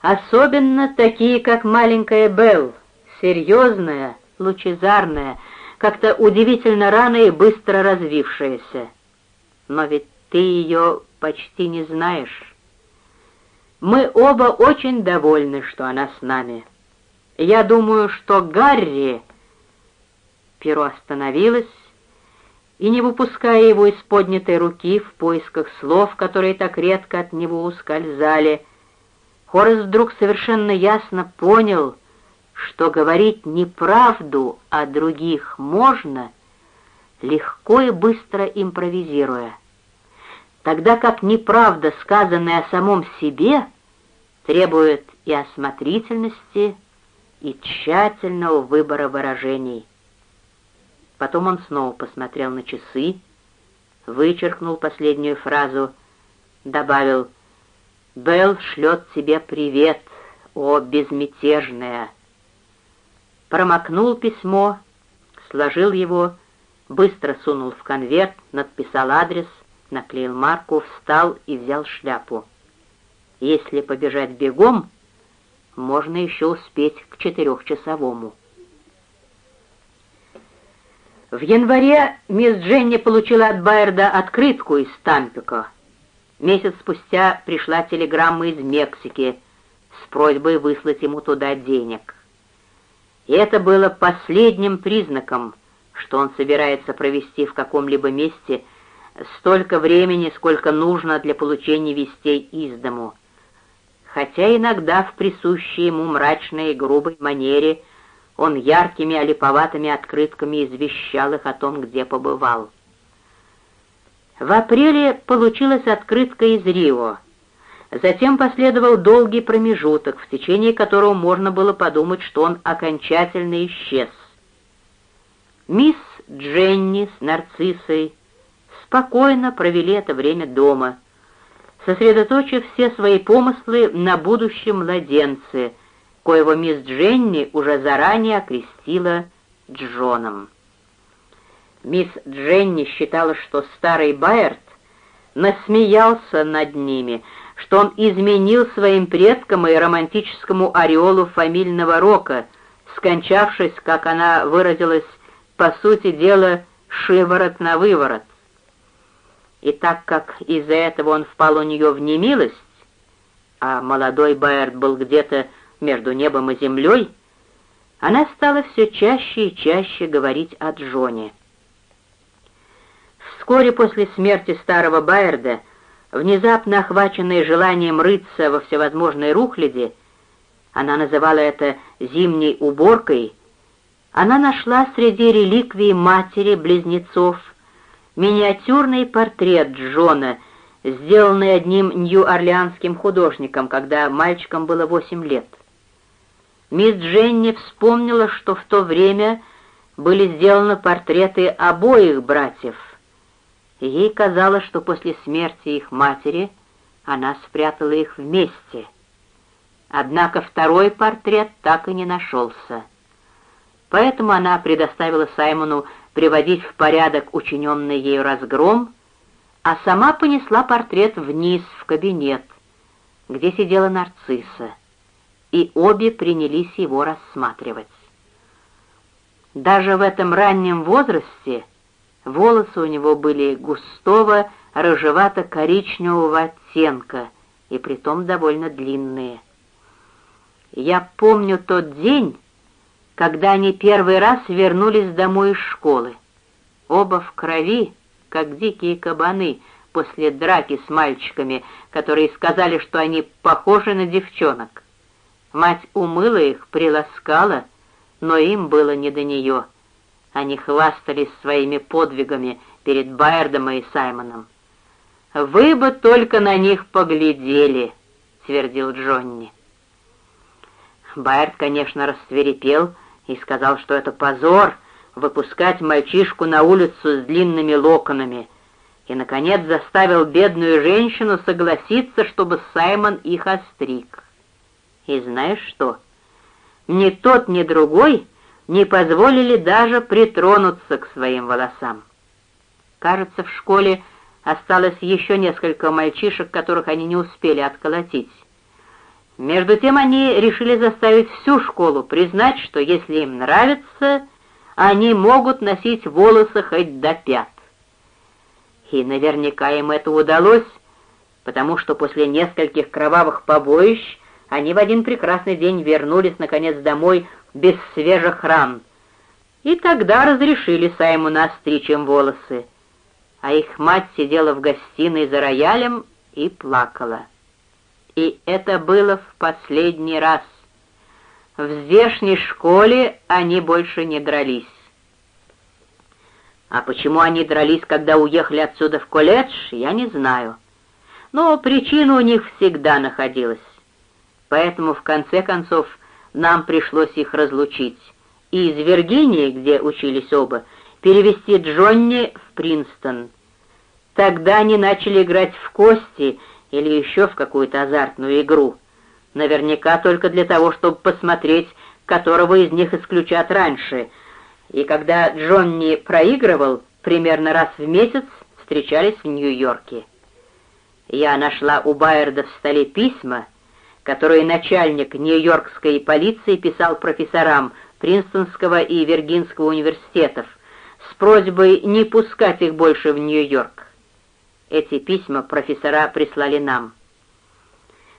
Особенно такие, как маленькая Белл, серьезная, лучезарная, как-то удивительно рано и быстро развившаяся. Но ведь ты ее почти не знаешь. Мы оба очень довольны, что она с нами. Я думаю, что Гарри...» Перо остановилось, и, не выпуская его из поднятой руки в поисках слов, которые так редко от него ускользали, Хорас вдруг совершенно ясно понял, что говорить неправду о других можно, легко и быстро импровизируя, тогда как неправда, сказанная о самом себе, требует и осмотрительности, и тщательного выбора выражений. Потом он снова посмотрел на часы, вычеркнул последнюю фразу, добавил «Белл шлет тебе привет, о безмятежная!» Промокнул письмо, сложил его, быстро сунул в конверт, надписал адрес, наклеил марку, встал и взял шляпу. Если побежать бегом, можно еще успеть к четырехчасовому. В январе мисс Дженни получила от Байерда открытку из Тампика. Месяц спустя пришла телеграмма из Мексики с просьбой выслать ему туда денег. И это было последним признаком, что он собирается провести в каком-либо месте столько времени, сколько нужно для получения вестей из дому. Хотя иногда в присущей ему мрачной и грубой манере – он яркими олиповатыми открытками извещал их о том, где побывал. В апреле получилась открытка из Рио. Затем последовал долгий промежуток, в течение которого можно было подумать, что он окончательно исчез. Мисс Дженни с нарциссой спокойно провели это время дома, сосредоточив все свои помыслы на будущем младенце, коего мисс Дженни уже заранее окрестила Джоном. Мисс Дженни считала, что старый Байерт насмеялся над ними, что он изменил своим предкам и романтическому ореолу фамильного рока, скончавшись, как она выразилась, по сути дела, шиворот на выворот. И так как из-за этого он впал у нее в немилость, а молодой Байерт был где-то между небом и землей, она стала все чаще и чаще говорить о Джоне. Вскоре после смерти старого Байерда, внезапно охваченная желанием рыться во всевозможной рухляде, она называла это «зимней уборкой», она нашла среди реликвий матери-близнецов миниатюрный портрет Джона, сделанный одним нью-орлеанским художником, когда мальчикам было восемь лет. Мисс Дженни вспомнила, что в то время были сделаны портреты обоих братьев. Ей казалось, что после смерти их матери она спрятала их вместе. Однако второй портрет так и не нашелся. Поэтому она предоставила Саймону приводить в порядок учиненный ею разгром, а сама понесла портрет вниз в кабинет, где сидела нарцисса и обе принялись его рассматривать. Даже в этом раннем возрасте волосы у него были густого, рыжевато-коричневого оттенка и притом довольно длинные. Я помню тот день, когда они первый раз вернулись домой из школы. Оба в крови, как дикие кабаны, после драки с мальчиками, которые сказали, что они похожи на девчонок. Мать умыла их, приласкала, но им было не до нее. Они хвастались своими подвигами перед Байердом и Саймоном. «Вы бы только на них поглядели», — твердил Джонни. Байерд, конечно, рассверепел и сказал, что это позор выпускать мальчишку на улицу с длинными локонами, и, наконец, заставил бедную женщину согласиться, чтобы Саймон их остриг. И знаешь что? Ни тот, ни другой не позволили даже притронуться к своим волосам. Кажется, в школе осталось еще несколько мальчишек, которых они не успели отколотить. Между тем они решили заставить всю школу признать, что если им нравится, они могут носить волосы хоть до пят. И наверняка им это удалось, потому что после нескольких кровавых побоищ они в один прекрасный день вернулись, наконец, домой без свежих ран. И тогда разрешили Саймону остричь им волосы. А их мать сидела в гостиной за роялем и плакала. И это было в последний раз. В здешней школе они больше не дрались. А почему они дрались, когда уехали отсюда в колледж, я не знаю. Но причина у них всегда находилась. Поэтому, в конце концов, нам пришлось их разлучить. И из Виргинии, где учились оба, перевести Джонни в Принстон. Тогда они начали играть в кости или еще в какую-то азартную игру. Наверняка только для того, чтобы посмотреть, которого из них исключат раньше. И когда Джонни проигрывал, примерно раз в месяц встречались в Нью-Йорке. Я нашла у Байерда в столе письма, которые начальник Нью-Йоркской полиции писал профессорам Принстонского и Виргинского университетов с просьбой не пускать их больше в Нью-Йорк. Эти письма профессора прислали нам.